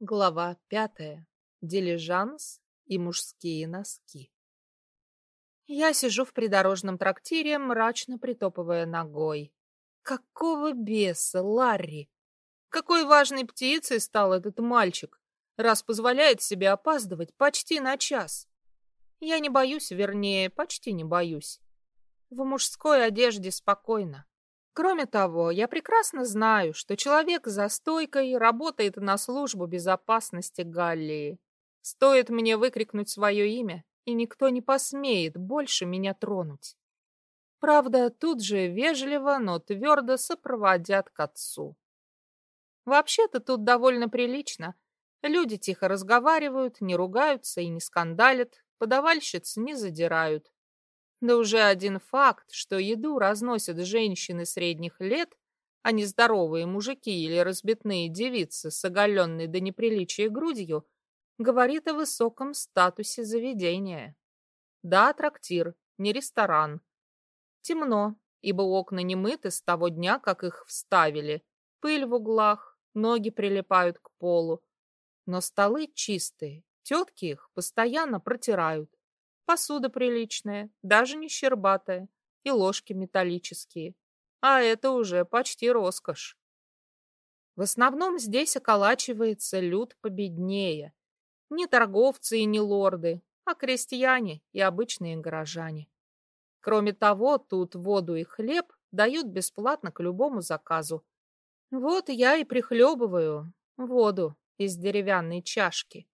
Глава пятая. Дилижанс и мужские носки. Я сижу в придорожном трактире, мрачно притопывая ногой. Какого беса, Ларри? Какой важной птицей стал этот мальчик, раз позволяет себе опаздывать почти на час. Я не боюсь, вернее, почти не боюсь. В мужской одежде спокойно. Кроме того, я прекрасно знаю, что человек за стойкой работает на службу безопасности Галлии. Стоит мне выкрикнуть свое имя, и никто не посмеет больше меня тронуть. Правда, тут же вежливо, но твердо сопроводят к отцу. Вообще-то тут довольно прилично. Люди тихо разговаривают, не ругаются и не скандалят, подавальщиц не задирают. Да уже один факт, что еду разносят женщины средних лет, а не здоровые мужики или разбитные девицы с оголенной до неприличия грудью, говорит о высоком статусе заведения. Да, трактир, не ресторан. Темно, ибо окна не мыты с того дня, как их вставили. Пыль в углах, ноги прилипают к полу. Но столы чистые, тетки их постоянно протирают. Посуда приличная, даже не щербатая, и ложки металлические. А это уже почти роскошь. В основном здесь околачивается люд победнее. Не торговцы и не лорды, а крестьяне и обычные горожане. Кроме того, тут воду и хлеб дают бесплатно к любому заказу. Вот я и прихлебываю воду из деревянной чашки.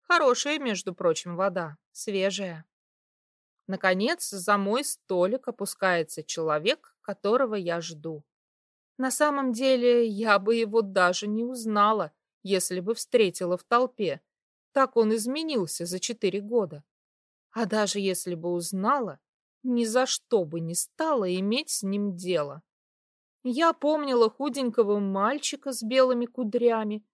Хорошая, между прочим, вода, свежая. Наконец, за мой столик опускается человек, которого я жду. На самом деле, я бы его даже не узнала, если бы встретила в толпе. Так он изменился за четыре года. А даже если бы узнала, ни за что бы не стала иметь с ним дело. Я помнила худенького мальчика с белыми кудрями,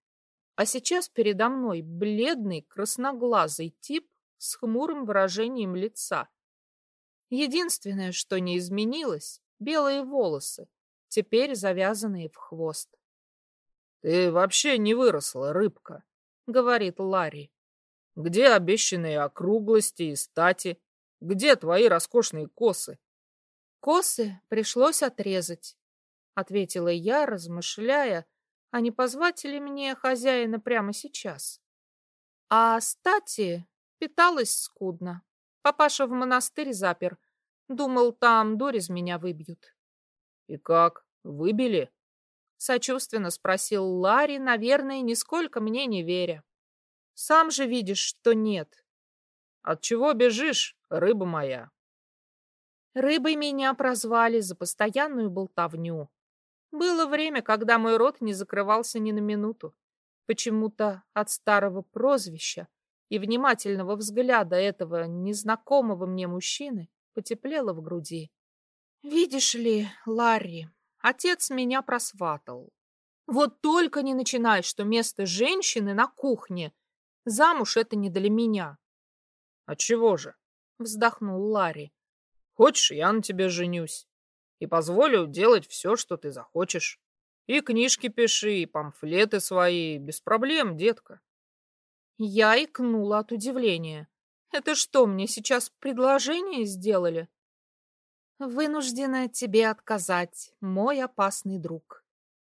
а сейчас передо мной бледный красноглазый тип с хмурым выражением лица. Единственное, что не изменилось — белые волосы, теперь завязанные в хвост. — Ты вообще не выросла, рыбка, — говорит Ларри. — Где обещанные округлости и стати? Где твои роскошные косы? — Косы пришлось отрезать, — ответила я, размышляя, а не позвать ли мне хозяина прямо сейчас. А стати питалась скудно. Папаша в монастырь запер. Думал, там дурь из меня выбьют. — И как, выбили? — сочувственно спросил Ларри, наверное, нисколько мне не веря. — Сам же видишь, что нет. — От чего бежишь, рыба моя? Рыбой меня прозвали за постоянную болтовню. Было время, когда мой рот не закрывался ни на минуту. Почему-то от старого прозвища и внимательного взгляда этого незнакомого мне мужчины потеплело в груди. Видишь ли, Ларри, отец меня просватал. Вот только не начинай, что место женщины на кухне. Замуж это не для меня. — А чего же? — вздохнул Ларри. — Хочешь, я на тебе женюсь и позволю делать все, что ты захочешь. И книжки пиши, и памфлеты свои, без проблем, детка. Я икнула от удивления. Это что, мне сейчас предложение сделали? Вынуждена тебе отказать, мой опасный друг.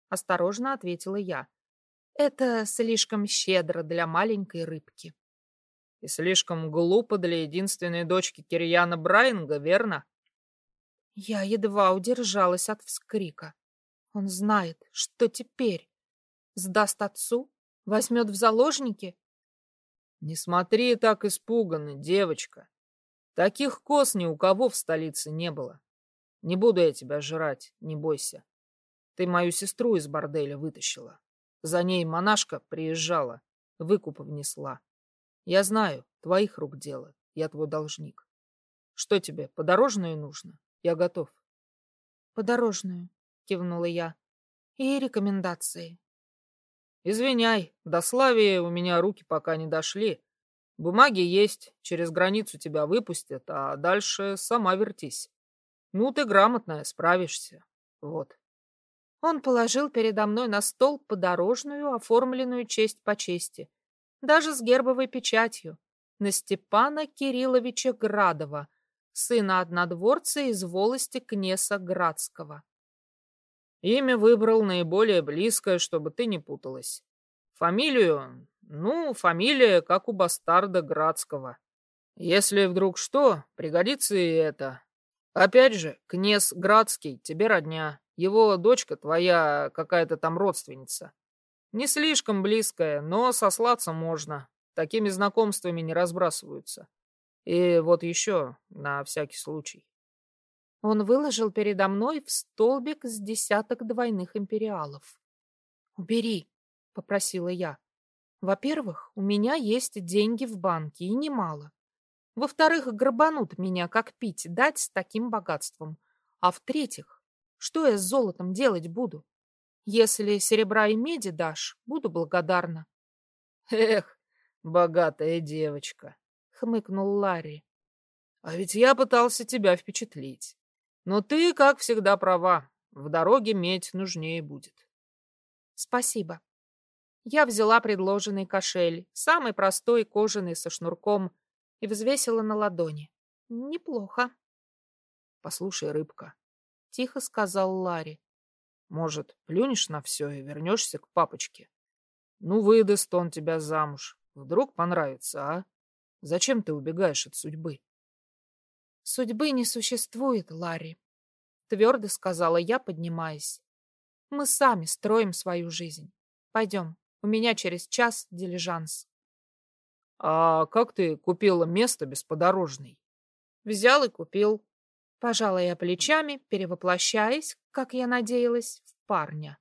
Осторожно ответила я. Это слишком щедро для маленькой рыбки. И слишком глупо для единственной дочки Кирьяна Брайнга, верно? Я едва удержалась от вскрика. Он знает, что теперь. Сдаст отцу? Возьмет в заложники? Не смотри так испуганно, девочка. Таких коз ни у кого в столице не было. Не буду я тебя жрать, не бойся. Ты мою сестру из борделя вытащила. За ней монашка приезжала, выкуп внесла. Я знаю, твоих рук дело, я твой должник. Что тебе, подорожную нужно? Я готов. Подорожную, кивнула я. И рекомендации. Извиняй, до Славии у меня руки пока не дошли. Бумаги есть, через границу тебя выпустят, а дальше сама вертись. Ну, ты грамотная, справишься. Вот. Он положил передо мной на стол подорожную, оформленную честь по чести, даже с гербовой печатью, на Степана Кирилловича Градова, сына однодворца из волости князя Градского. Имя выбрал наиболее близкое, чтобы ты не путалась. Фамилию? Ну, фамилия, как у бастарда Градского. Если вдруг что, пригодится и это. Опять же, князь Градский, тебе родня. Его дочка твоя какая-то там родственница. Не слишком близкая, но сослаться можно. Такими знакомствами не разбрасываются. И вот еще, на всякий случай. Он выложил передо мной в столбик с десяток двойных империалов. «Убери», — попросила я. «Во-первых, у меня есть деньги в банке, и немало. Во-вторых, грабанут меня, как пить, дать с таким богатством. А в-третьих, что я с золотом делать буду? Если серебра и меди дашь, буду благодарна. Эх, богатая девочка, хмыкнул Ларри. А ведь я пытался тебя впечатлить. Но ты, как всегда, права. В дороге медь нужнее будет. Спасибо. Я взяла предложенный кошель, самый простой, кожаный, со шнурком, и взвесила на ладони. Неплохо. Послушай, рыбка, — тихо сказал Ларри. Может, плюнешь на все и вернешься к папочке? Ну, выдаст он тебя замуж. Вдруг понравится, а? Зачем ты убегаешь от судьбы? Судьбы не существует, Ларри, — твердо сказала я, поднимаясь. Мы сами строим свою жизнь. Пойдем, у меня через час дилижанс. А как ты купила место без подорожной? Взял и купил. Пожала я плечами, перевоплощаясь, как я надеялась, в парня.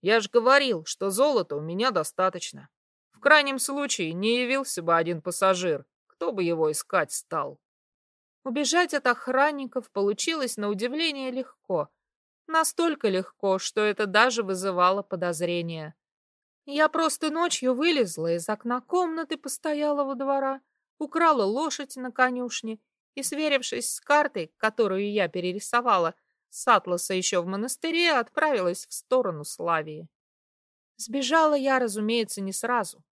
Я же говорил, что золота у меня достаточно. В крайнем случае не явился бы один пассажир. Кто бы его искать стал? Убежать от охранников получилось на удивление легко. Настолько легко, что это даже вызывало подозрения. Я просто ночью вылезла из окна комнаты постоялого двора, украла лошадь на конюшне и, сверившись с картой, которую я перерисовала с атласа еще в монастыре, отправилась в сторону Славии. Сбежала я, разумеется, не сразу.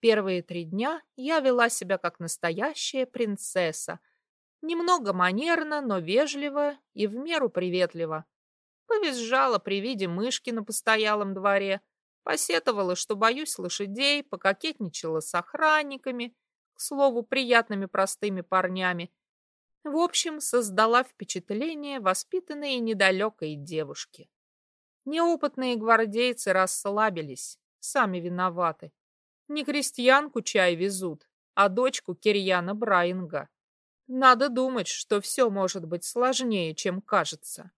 Первые три дня я вела себя как настоящая принцесса, немного манерно, но вежливо и в меру приветливо. Повизжала при виде мышки на постоялом дворе — Посетовала, что боюсь лошадей, пококетничала с охранниками, к слову, приятными простыми парнями. В общем, создала впечатление воспитанной и недалекой девушки. Неопытные гвардейцы расслабились, сами виноваты. Не крестьянку чай везут, а дочку Кирьяна Брайинга. Надо думать, что все может быть сложнее, чем кажется.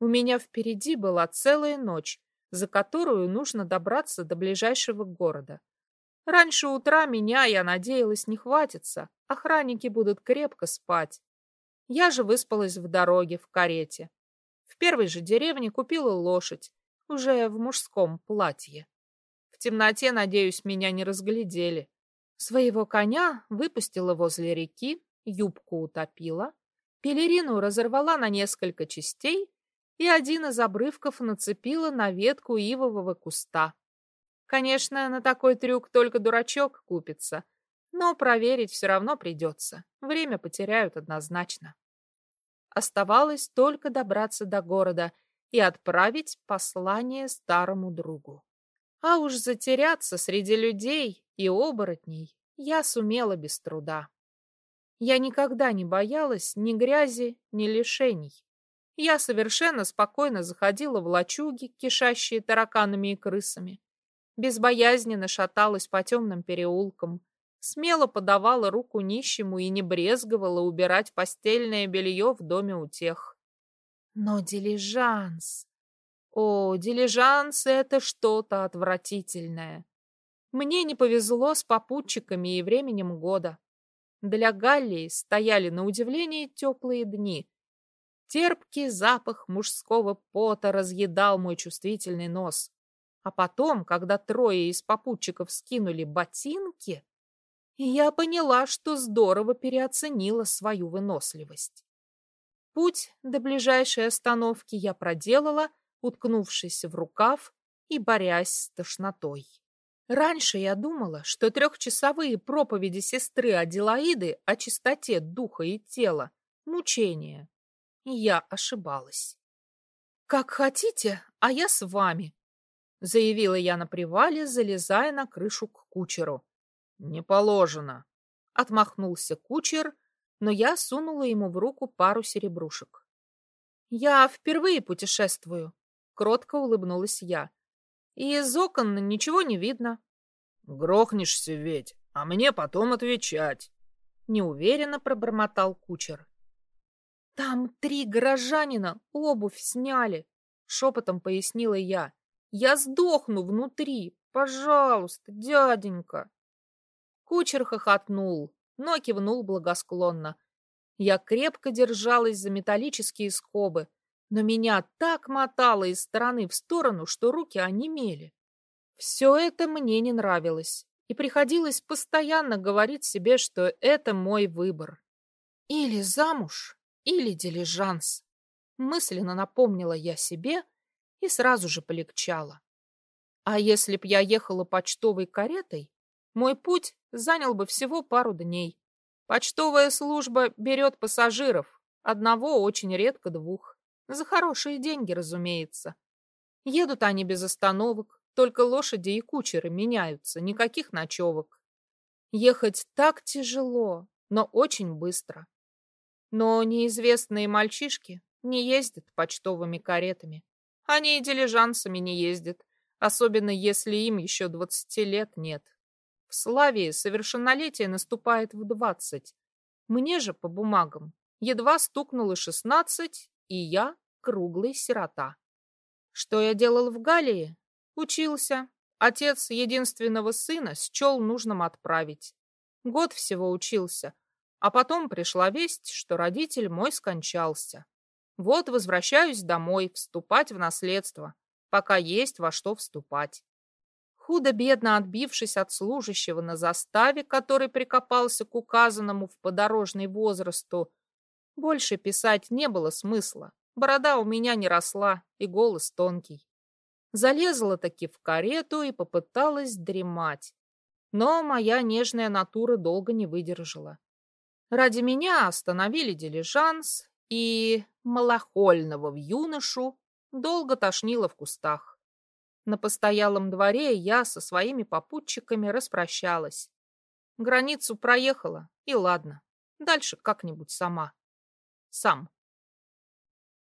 У меня впереди была целая ночь, за которую нужно добраться до ближайшего города. Раньше утра меня, я надеялась, не хватится. Охранники будут крепко спать. Я же выспалась в дороге, в карете. В первой же деревне купила лошадь, уже в мужском платье. В темноте, надеюсь, меня не разглядели. Своего коня выпустила возле реки, юбку утопила, пелерину разорвала на несколько частей и один из обрывков нацепила на ветку ивового куста. Конечно, на такой трюк только дурачок купится, но проверить все равно придется. Время потеряют однозначно. Оставалось только добраться до города и отправить послание старому другу. А уж затеряться среди людей и оборотней я сумела без труда. Я никогда не боялась ни грязи, ни лишений. Я совершенно спокойно заходила в лачуги, кишащие тараканами и крысами. Безбоязненно шаталась по темным переулкам, смело подавала руку нищему и не брезговала убирать постельное белье в доме у тех. Но дилижанс... О, дилижанс — это что-то отвратительное. Мне не повезло с попутчиками и временем года. Для Галлии стояли на удивление теплые дни — Терпкий запах мужского пота разъедал мой чувствительный нос. А потом, когда трое из попутчиков скинули ботинки, я поняла, что здорово переоценила свою выносливость. Путь до ближайшей остановки я проделала, уткнувшись в рукав и борясь с тошнотой. Раньше я думала, что трехчасовые проповеди сестры Аделаиды о чистоте духа и тела — мучение. Я ошибалась. «Как хотите, а я с вами», — заявила я на привале, залезая на крышу к кучеру. «Не положено», — отмахнулся кучер, но я сунула ему в руку пару серебрушек. «Я впервые путешествую», — кротко улыбнулась я. «И из окон ничего не видно». «Грохнешься ведь, а мне потом отвечать», — неуверенно пробормотал кучер. «Там три горожанина обувь сняли», — шепотом пояснила я. «Я сдохну внутри. Пожалуйста, дяденька». Кучер хохотнул, но кивнул благосклонно. Я крепко держалась за металлические скобы, но меня так мотало из стороны в сторону, что руки онемели. Все это мне не нравилось, и приходилось постоянно говорить себе, что это мой выбор. Или замуж, или дилижанс. Мысленно напомнила я себе и сразу же полегчало. А если б я ехала почтовой каретой, мой путь занял бы всего пару дней. Почтовая служба берет пассажиров, одного очень редко двух. За хорошие деньги, разумеется. Едут они без остановок, только лошади и кучеры меняются, никаких ночевок. Ехать так тяжело, но очень быстро. Но неизвестные мальчишки не ездят почтовыми каретами. Они и дилижансами не ездят, особенно если им еще двадцати лет нет. В Славии совершеннолетие наступает в двадцать. Мне же по бумагам едва стукнуло шестнадцать, и я круглый сирота. Что я делал в Галлии? Учился. Отец единственного сына счел нужным отправить. Год всего учился, а потом пришла весть, что родитель мой скончался. Вот возвращаюсь домой, вступать в наследство, пока есть во что вступать худо-бедно отбившись от служащего на заставе, который прикопался к указанному в подорожный возрасту. Больше писать не было смысла. Борода у меня не росла, и голос тонкий. Залезла таки в карету и попыталась дремать. Но моя нежная натура долго не выдержала. Ради меня остановили дилижанс, и малохольного в юношу долго тошнило в кустах. На постоялом дворе я со своими попутчиками распрощалась. Границу проехала, и ладно. Дальше как-нибудь сама. Сам.